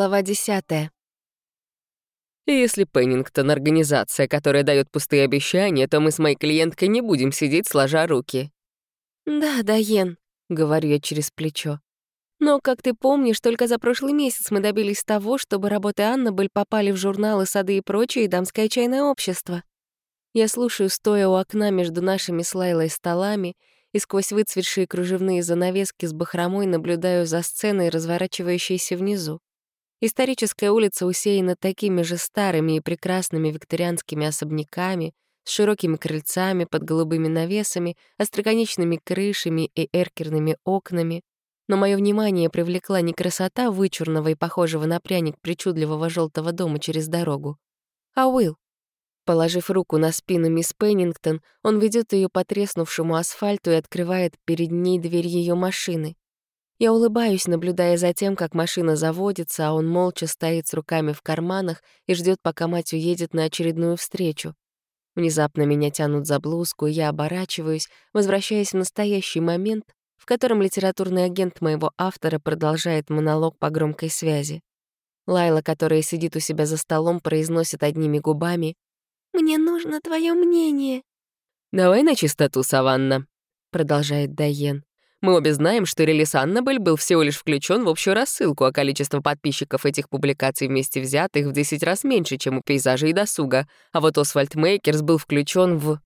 Глава десятая. Если Пеннингтон — организация, которая дает пустые обещания, то мы с моей клиенткой не будем сидеть сложа руки. «Да, Дайен», — говорю я через плечо. «Но, как ты помнишь, только за прошлый месяц мы добились того, чтобы работы Аннабель попали в журналы «Сады и прочее» и «Дамское чайное общество». Я слушаю, стоя у окна между нашими с Лайлой столами, и сквозь выцветшие кружевные занавески с бахромой наблюдаю за сценой, разворачивающейся внизу. Историческая улица усеяна такими же старыми и прекрасными викторианскими особняками, с широкими крыльцами под голубыми навесами, остроконечными крышами и эркерными окнами. Но мое внимание привлекла не красота вычурного и похожего на пряник причудливого желтого дома через дорогу, а Уилл. Положив руку на спину мисс Пеннингтон, он ведет ее по треснувшему асфальту и открывает перед ней дверь ее машины. Я улыбаюсь, наблюдая за тем, как машина заводится, а он молча стоит с руками в карманах и ждет, пока мать уедет на очередную встречу. Внезапно меня тянут за блузку, и я оборачиваюсь, возвращаясь в настоящий момент, в котором литературный агент моего автора продолжает монолог по громкой связи. Лайла, которая сидит у себя за столом, произносит одними губами «Мне нужно твое мнение». «Давай на чистоту, Саванна», — продолжает Дайен. Мы обе знаем, что релиз Аннабель был всего лишь включен в общую рассылку, а количество подписчиков этих публикаций вместе взятых в 10 раз меньше, чем у пейзажа и досуга. А вот Освальд Мейкерс был включен в...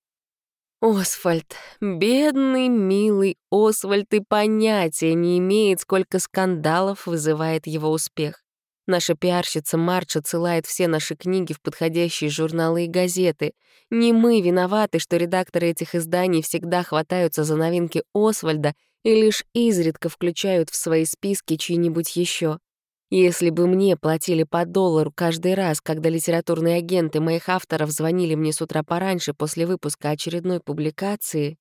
Освальд, бедный, милый Освальд и понятия не имеет, сколько скандалов вызывает его успех. Наша пиарщица Марч отсылает все наши книги в подходящие журналы и газеты. Не мы виноваты, что редакторы этих изданий всегда хватаются за новинки Освальда и лишь изредка включают в свои списки чьи-нибудь еще. Если бы мне платили по доллару каждый раз, когда литературные агенты моих авторов звонили мне с утра пораньше после выпуска очередной публикации,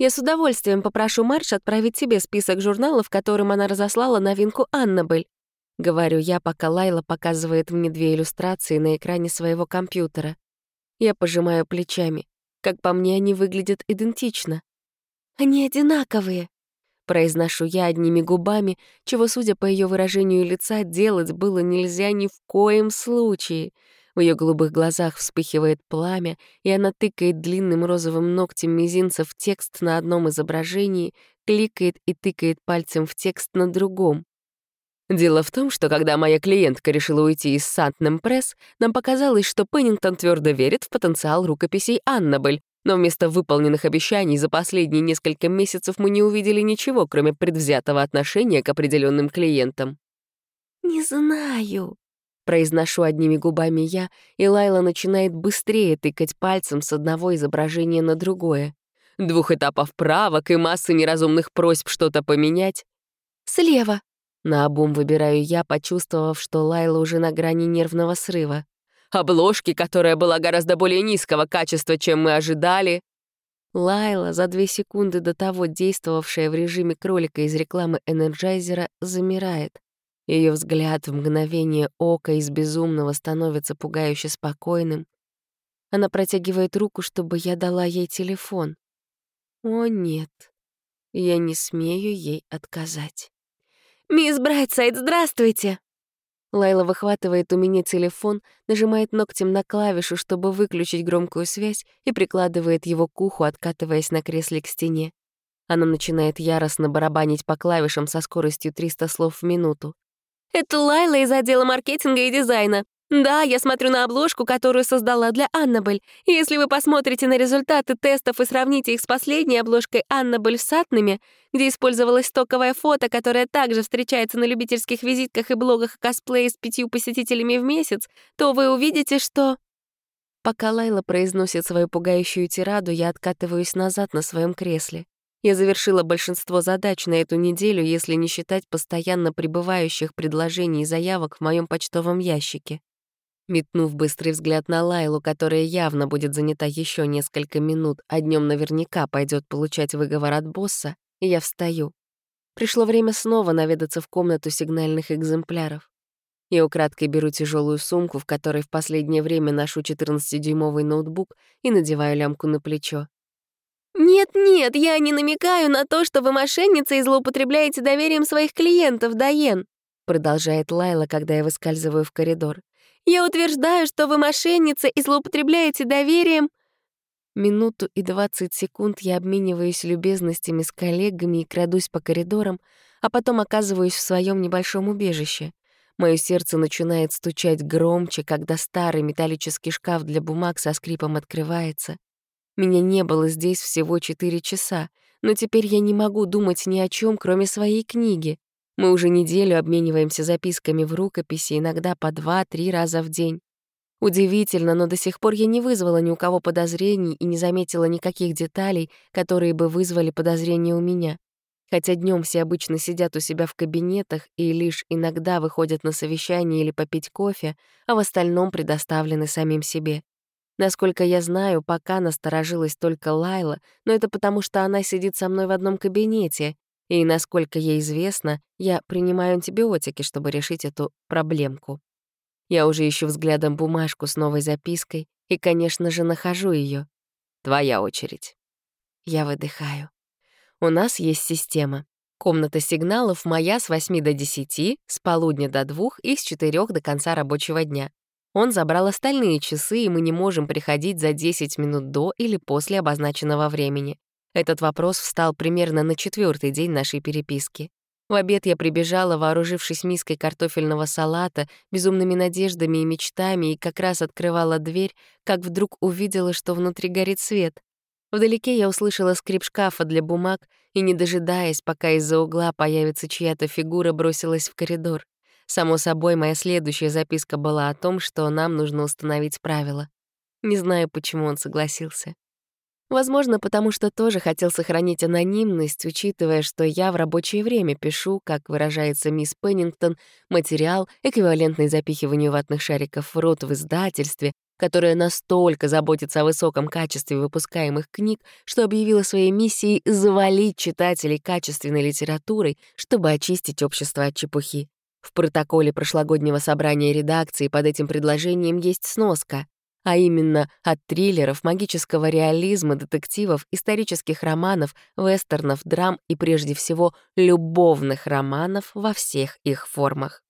я с удовольствием попрошу Марш отправить тебе список журналов, которым она разослала новинку «Аннабель». Говорю я, пока Лайла показывает мне две иллюстрации на экране своего компьютера. Я пожимаю плечами. Как по мне, они выглядят идентично. Они одинаковые. Произношу я одними губами, чего, судя по ее выражению лица, делать было нельзя ни в коем случае. В ее голубых глазах вспыхивает пламя, и она тыкает длинным розовым ногтем мизинца в текст на одном изображении, кликает и тыкает пальцем в текст на другом. Дело в том, что когда моя клиентка решила уйти из Сантнем Пресс, нам показалось, что Пеннингтон твердо верит в потенциал рукописей Аннабель, но вместо выполненных обещаний за последние несколько месяцев мы не увидели ничего, кроме предвзятого отношения к определенным клиентам. «Не знаю», — произношу одними губами я, и Лайла начинает быстрее тыкать пальцем с одного изображения на другое. Двух этапов правок и массы неразумных просьб что-то поменять. «Слева», — наобум выбираю я, почувствовав, что Лайла уже на грани нервного срыва обложки, которая была гораздо более низкого качества, чем мы ожидали. Лайла, за две секунды до того действовавшая в режиме кролика из рекламы Энерджайзера, замирает. Ее взгляд в мгновение ока из безумного становится пугающе спокойным. Она протягивает руку, чтобы я дала ей телефон. О, нет, я не смею ей отказать. «Мисс Брайтсайд, здравствуйте!» Лайла выхватывает у меня телефон, нажимает ногтем на клавишу, чтобы выключить громкую связь, и прикладывает его к уху, откатываясь на кресле к стене. Она начинает яростно барабанить по клавишам со скоростью 300 слов в минуту. «Это Лайла из отдела маркетинга и дизайна. Да, я смотрю на обложку, которую создала для Аннабель. Если вы посмотрите на результаты тестов и сравните их с последней обложкой Аннабель в Сатнами, где использовалось стоковое фото, которое также встречается на любительских визитках и блогах косплея с пятью посетителями в месяц, то вы увидите, что... Пока Лайла произносит свою пугающую тираду, я откатываюсь назад на своем кресле. Я завершила большинство задач на эту неделю, если не считать постоянно прибывающих предложений и заявок в моем почтовом ящике. Метнув быстрый взгляд на Лайлу, которая явно будет занята еще несколько минут, а днем наверняка пойдет получать выговор от босса, я встаю. Пришло время снова наведаться в комнату сигнальных экземпляров. Я украдкой беру тяжелую сумку, в которой в последнее время ношу 14-дюймовый ноутбук, и надеваю лямку на плечо. «Нет-нет, я не намекаю на то, что вы мошенница и злоупотребляете доверием своих клиентов, Дайен», продолжает Лайла, когда я выскальзываю в коридор. «Я утверждаю, что вы мошенница и злоупотребляете доверием...» Минуту и двадцать секунд я обмениваюсь любезностями с коллегами и крадусь по коридорам, а потом оказываюсь в своем небольшом убежище. Моё сердце начинает стучать громче, когда старый металлический шкаф для бумаг со скрипом открывается. Меня не было здесь всего четыре часа, но теперь я не могу думать ни о чем, кроме своей книги. Мы уже неделю обмениваемся записками в рукописи, иногда по два-три раза в день. Удивительно, но до сих пор я не вызвала ни у кого подозрений и не заметила никаких деталей, которые бы вызвали подозрения у меня. Хотя днем все обычно сидят у себя в кабинетах и лишь иногда выходят на совещание или попить кофе, а в остальном предоставлены самим себе. Насколько я знаю, пока насторожилась только Лайла, но это потому, что она сидит со мной в одном кабинете, и, насколько ей известно, я принимаю антибиотики, чтобы решить эту проблемку. Я уже ищу взглядом бумажку с новой запиской и, конечно же, нахожу ее. Твоя очередь. Я выдыхаю. У нас есть система. Комната сигналов моя с 8 до 10, с полудня до 2 и с 4 до конца рабочего дня. Он забрал остальные часы, и мы не можем приходить за 10 минут до или после обозначенного времени. Этот вопрос встал примерно на четвертый день нашей переписки. В обед я прибежала, вооружившись миской картофельного салата, безумными надеждами и мечтами, и как раз открывала дверь, как вдруг увидела, что внутри горит свет. Вдалеке я услышала скрип шкафа для бумаг и, не дожидаясь, пока из-за угла появится чья-то фигура, бросилась в коридор. Само собой, моя следующая записка была о том, что нам нужно установить правила. Не знаю, почему он согласился. Возможно, потому что тоже хотел сохранить анонимность, учитывая, что я в рабочее время пишу, как выражается мисс Пеннингтон, материал, эквивалентный запихиванию ватных шариков в рот в издательстве, которое настолько заботится о высоком качестве выпускаемых книг, что объявила своей миссией завалить читателей качественной литературой, чтобы очистить общество от чепухи. В протоколе прошлогоднего собрания редакции под этим предложением есть сноска а именно от триллеров, магического реализма, детективов, исторических романов, вестернов, драм и, прежде всего, любовных романов во всех их формах.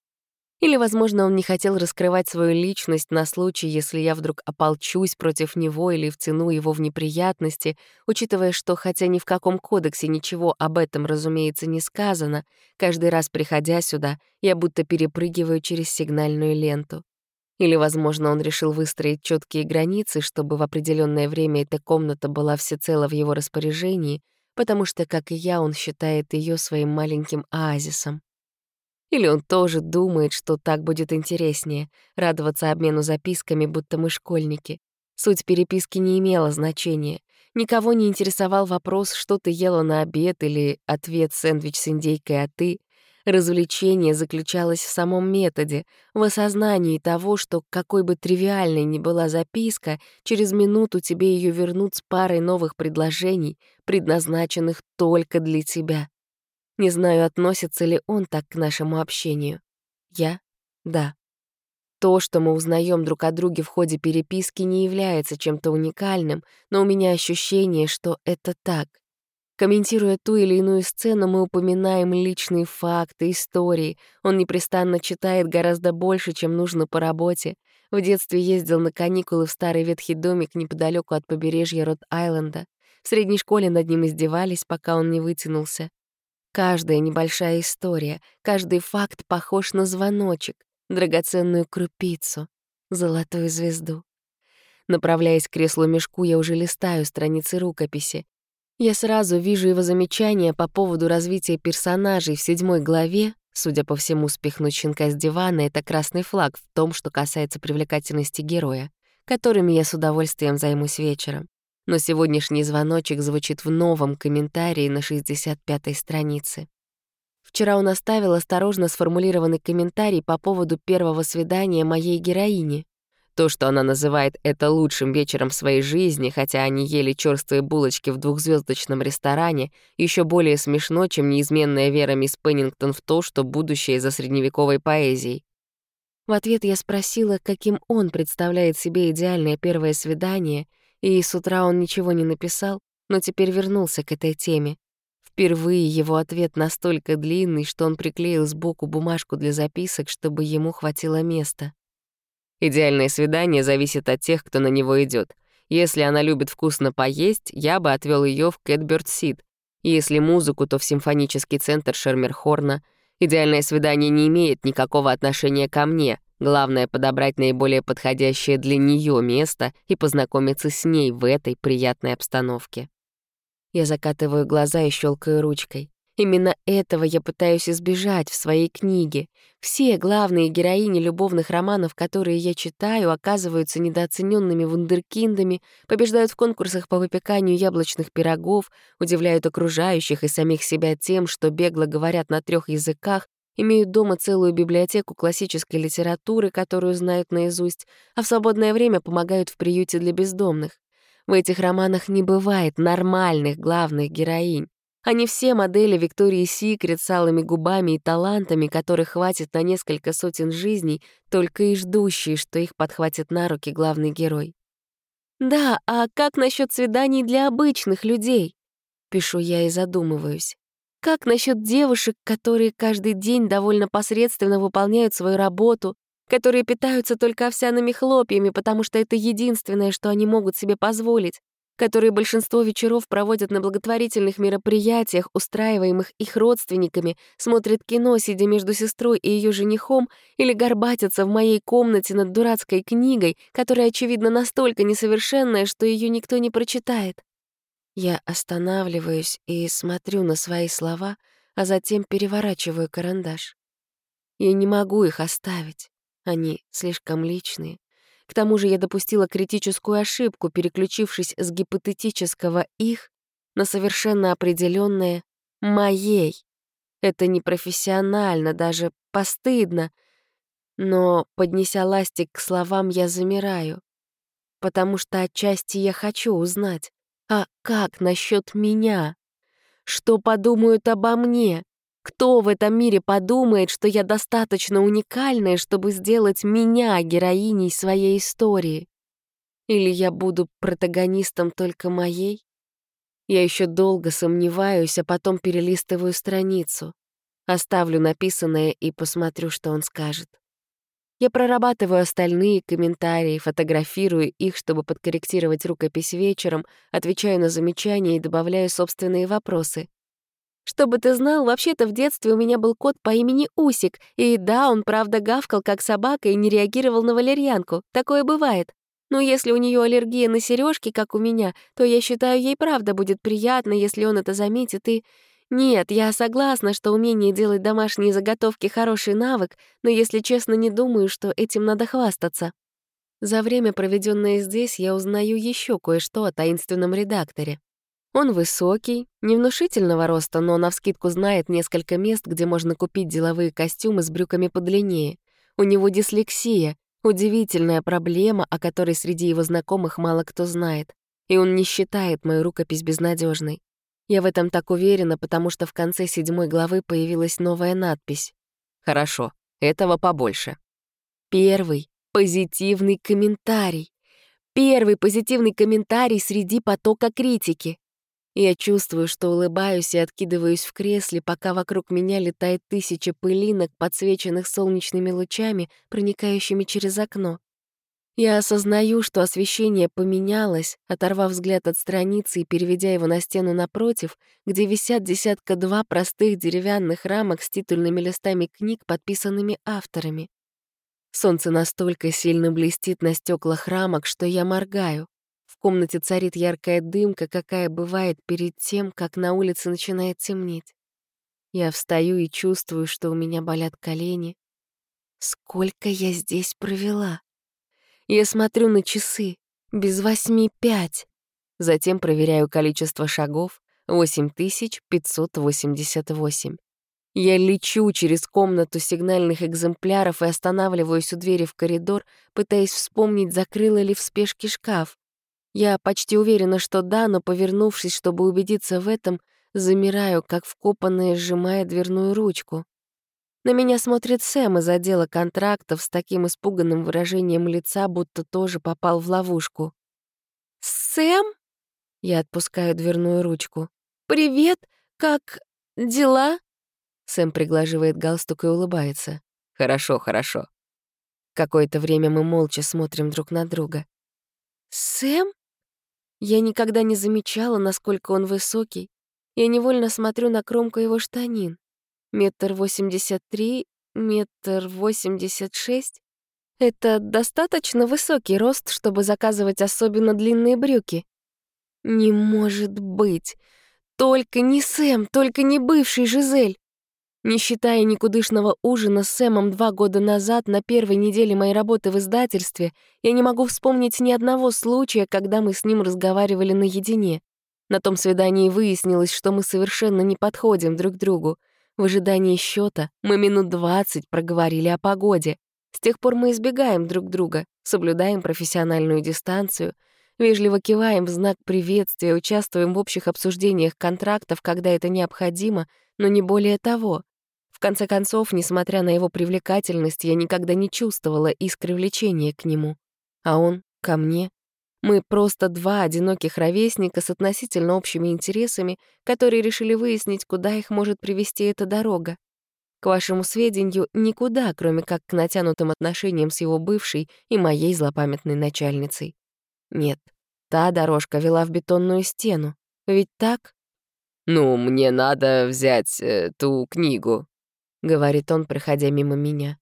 Или, возможно, он не хотел раскрывать свою личность на случай, если я вдруг ополчусь против него или втяну его в неприятности, учитывая, что, хотя ни в каком кодексе ничего об этом, разумеется, не сказано, каждый раз приходя сюда, я будто перепрыгиваю через сигнальную ленту. Или, возможно, он решил выстроить четкие границы, чтобы в определенное время эта комната была всецело в его распоряжении, потому что, как и я, он считает ее своим маленьким оазисом. Или он тоже думает, что так будет интереснее, радоваться обмену записками, будто мы школьники. Суть переписки не имела значения. Никого не интересовал вопрос, что ты ела на обед, или ответ сэндвич с индейкой, а ты. Развлечение заключалось в самом методе, в осознании того, что какой бы тривиальной ни была записка, через минуту тебе ее вернут с парой новых предложений, предназначенных только для тебя. Не знаю, относится ли он так к нашему общению. Я — да. То, что мы узнаем друг о друге в ходе переписки, не является чем-то уникальным, но у меня ощущение, что это так. Комментируя ту или иную сцену, мы упоминаем личные факты, истории. Он непрестанно читает гораздо больше, чем нужно по работе. В детстве ездил на каникулы в старый ветхий домик неподалеку от побережья Рот-Айленда. В средней школе над ним издевались, пока он не вытянулся. Каждая небольшая история, каждый факт похож на звоночек, драгоценную крупицу, золотую звезду. Направляясь к креслу-мешку, я уже листаю страницы рукописи. Я сразу вижу его замечания по поводу развития персонажей в седьмой главе. Судя по всему, спихнуть щенка с дивана — это красный флаг в том, что касается привлекательности героя, которыми я с удовольствием займусь вечером. Но сегодняшний звоночек звучит в новом комментарии на 65-й странице. Вчера он оставил осторожно сформулированный комментарий по поводу первого свидания моей героини. То, что она называет это лучшим вечером в своей жизни, хотя они ели черствые булочки в двухзвездочном ресторане, еще более смешно, чем неизменная вера мисс Пеннингтон в то, что будущее за средневековой поэзией. В ответ я спросила, каким он представляет себе идеальное первое свидание, и с утра он ничего не написал, но теперь вернулся к этой теме. Впервые его ответ настолько длинный, что он приклеил сбоку бумажку для записок, чтобы ему хватило места. Идеальное свидание зависит от тех, кто на него идет. Если она любит вкусно поесть, я бы отвел ее в Кэтберт Сид. Если музыку, то в симфонический центр Шермерхорна. Идеальное свидание не имеет никакого отношения ко мне. Главное — подобрать наиболее подходящее для нее место и познакомиться с ней в этой приятной обстановке. Я закатываю глаза и щелкаю ручкой. Именно этого я пытаюсь избежать в своей книге. Все главные героини любовных романов, которые я читаю, оказываются недооцененными вундеркиндами, побеждают в конкурсах по выпеканию яблочных пирогов, удивляют окружающих и самих себя тем, что бегло говорят на трех языках, имеют дома целую библиотеку классической литературы, которую знают наизусть, а в свободное время помогают в приюте для бездомных. В этих романах не бывает нормальных главных героинь. Они все модели Виктории Секрет с алыми губами и талантами, которых хватит на несколько сотен жизней, только и ждущие, что их подхватит на руки главный герой. «Да, а как насчет свиданий для обычных людей?» Пишу я и задумываюсь. Как насчет девушек, которые каждый день довольно посредственно выполняют свою работу, которые питаются только овсяными хлопьями, потому что это единственное, что они могут себе позволить, которые большинство вечеров проводят на благотворительных мероприятиях, устраиваемых их родственниками, смотрят кино, сидя между сестрой и ее женихом, или горбатятся в моей комнате над дурацкой книгой, которая, очевидно, настолько несовершенная, что ее никто не прочитает. Я останавливаюсь и смотрю на свои слова, а затем переворачиваю карандаш. Я не могу их оставить. Они слишком личные. К тому же я допустила критическую ошибку, переключившись с гипотетического «их» на совершенно определенное «моей». Это непрофессионально, даже постыдно. Но, поднеся ластик к словам, я замираю, потому что отчасти я хочу узнать, а как насчет меня? Что подумают обо мне? Кто в этом мире подумает, что я достаточно уникальная, чтобы сделать меня героиней своей истории? Или я буду протагонистом только моей? Я еще долго сомневаюсь, а потом перелистываю страницу. Оставлю написанное и посмотрю, что он скажет. Я прорабатываю остальные комментарии, фотографирую их, чтобы подкорректировать рукопись вечером, отвечаю на замечания и добавляю собственные вопросы. Чтобы ты знал, вообще-то в детстве у меня был кот по имени Усик, и да, он правда гавкал как собака и не реагировал на валерьянку. Такое бывает. Но если у нее аллергия на сережки, как у меня, то я считаю, ей правда будет приятно, если он это заметит и... Нет, я согласна, что умение делать домашние заготовки — хороший навык, но, если честно, не думаю, что этим надо хвастаться. За время, проведенное здесь, я узнаю еще кое-что о таинственном редакторе. Он высокий, невнушительного роста, но навскидку знает несколько мест, где можно купить деловые костюмы с брюками подлиннее. У него дислексия, удивительная проблема, о которой среди его знакомых мало кто знает. И он не считает мою рукопись безнадежной. Я в этом так уверена, потому что в конце седьмой главы появилась новая надпись. «Хорошо, этого побольше». Первый позитивный комментарий. Первый позитивный комментарий среди потока критики. Я чувствую, что улыбаюсь и откидываюсь в кресле, пока вокруг меня летает тысяча пылинок, подсвеченных солнечными лучами, проникающими через окно. Я осознаю, что освещение поменялось, оторвав взгляд от страницы и переведя его на стену напротив, где висят десятка-два простых деревянных рамок с титульными листами книг, подписанными авторами. Солнце настолько сильно блестит на стеклах рамок, что я моргаю комнате царит яркая дымка, какая бывает перед тем, как на улице начинает темнеть. Я встаю и чувствую, что у меня болят колени. Сколько я здесь провела? Я смотрю на часы. Без восьми пять. Затем проверяю количество шагов. 8588. Я лечу через комнату сигнальных экземпляров и останавливаюсь у двери в коридор, пытаясь вспомнить, закрыла ли в спешке шкаф. Я почти уверена, что да, но, повернувшись, чтобы убедиться в этом, замираю, как вкопанная, сжимая дверную ручку. На меня смотрит Сэм из отдела контрактов с таким испуганным выражением лица, будто тоже попал в ловушку. «Сэм?» Я отпускаю дверную ручку. «Привет! как дела?» Сэм приглаживает галстук и улыбается. «Хорошо, хорошо». Какое-то время мы молча смотрим друг на друга. «Сэм?» Я никогда не замечала, насколько он высокий. Я невольно смотрю на кромку его штанин. Метр восемьдесят три, метр восемьдесят шесть. Это достаточно высокий рост, чтобы заказывать особенно длинные брюки. Не может быть. Только не Сэм, только не бывший Жизель. Не считая никудышного ужина с Сэмом два года назад, на первой неделе моей работы в издательстве, я не могу вспомнить ни одного случая, когда мы с ним разговаривали наедине. На том свидании выяснилось, что мы совершенно не подходим друг другу. В ожидании счета мы минут двадцать проговорили о погоде. С тех пор мы избегаем друг друга, соблюдаем профессиональную дистанцию, вежливо киваем в знак приветствия, участвуем в общих обсуждениях контрактов, когда это необходимо, но не более того. Конце концов, несмотря на его привлекательность, я никогда не чувствовала искры влечения к нему. А он — ко мне. Мы просто два одиноких ровесника с относительно общими интересами, которые решили выяснить, куда их может привести эта дорога. К вашему сведению, никуда, кроме как к натянутым отношениям с его бывшей и моей злопамятной начальницей. Нет, та дорожка вела в бетонную стену. Ведь так? «Ну, мне надо взять э, ту книгу», — говорит он, проходя мимо меня.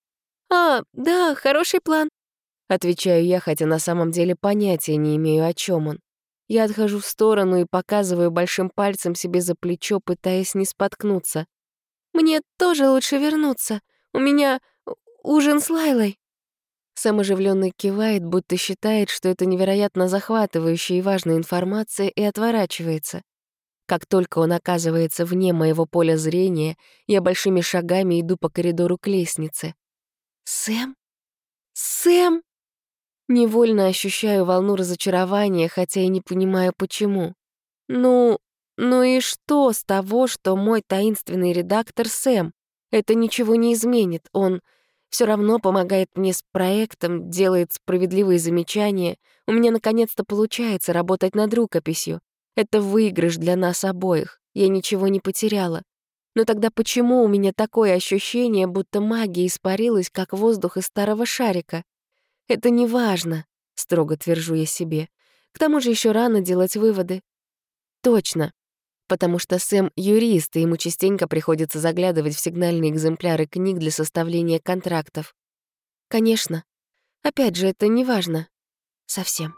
«А, да, хороший план», — отвечаю я, хотя на самом деле понятия не имею, о чем он. Я отхожу в сторону и показываю большим пальцем себе за плечо, пытаясь не споткнуться. «Мне тоже лучше вернуться. У меня ужин с Лайлой». Сэм оживленно кивает, будто считает, что это невероятно захватывающая и важная информация, и отворачивается. Как только он оказывается вне моего поля зрения, я большими шагами иду по коридору к лестнице. «Сэм? Сэм?» Невольно ощущаю волну разочарования, хотя и не понимаю, почему. Ну, ну и что с того, что мой таинственный редактор Сэм? Это ничего не изменит. Он все равно помогает мне с проектом, делает справедливые замечания. У меня наконец-то получается работать над рукописью. Это выигрыш для нас обоих. Я ничего не потеряла. Но тогда почему у меня такое ощущение, будто магия испарилась, как воздух из старого шарика? Это не важно, строго твержу я себе. К тому же еще рано делать выводы. Точно. Потому что Сэм — юрист, и ему частенько приходится заглядывать в сигнальные экземпляры книг для составления контрактов. Конечно. Опять же, это не важно. Совсем.